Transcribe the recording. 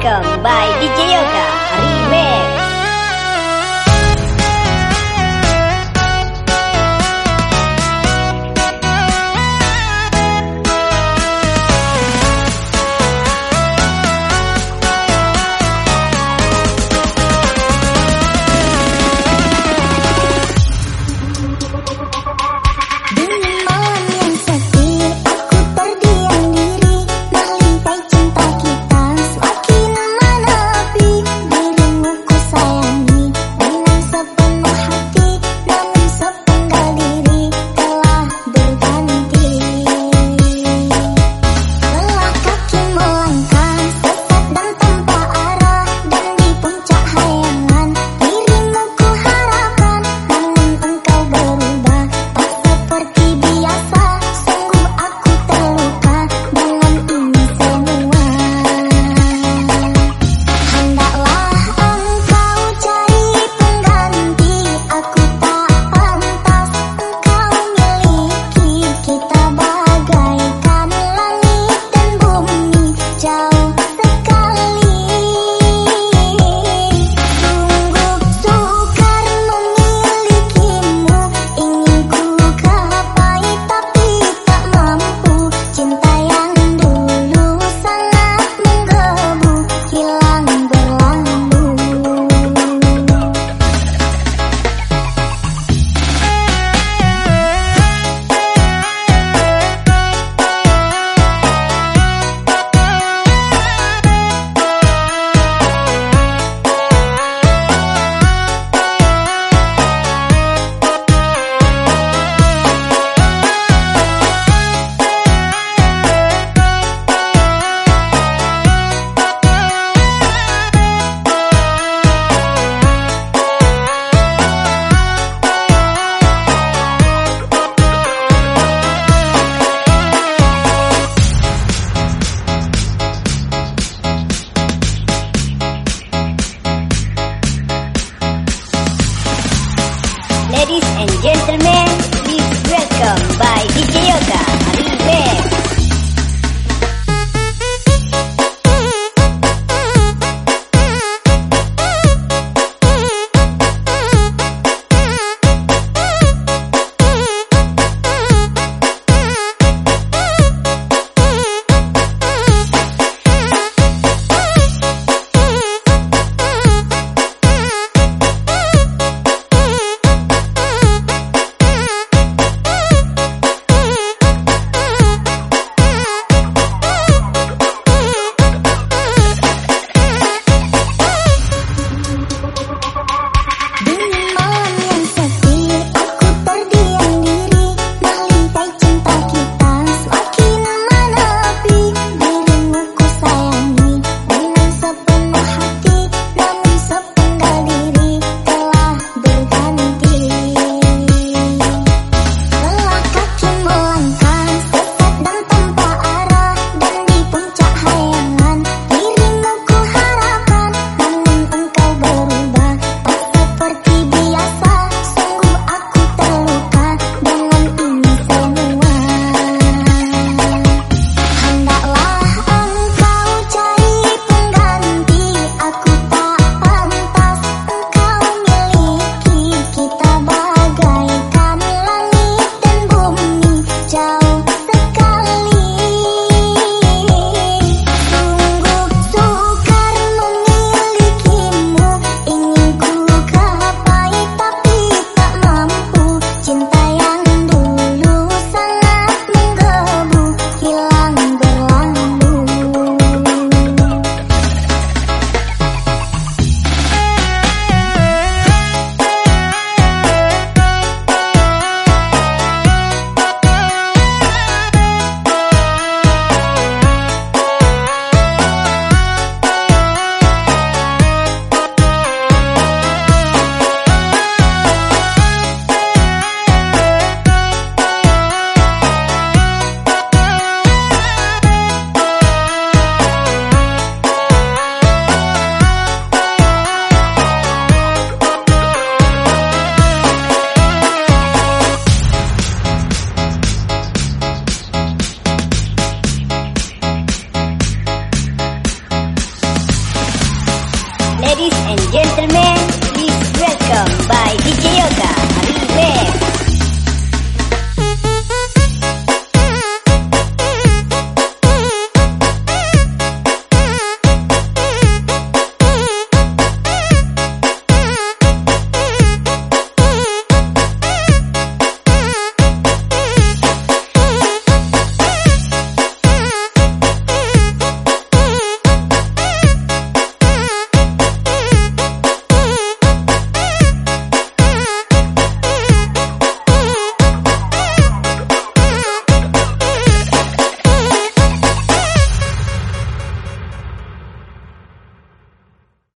Welcome by DJ Yoga Remix. Ladies and gentlemen, please welcome by DJ Yoka.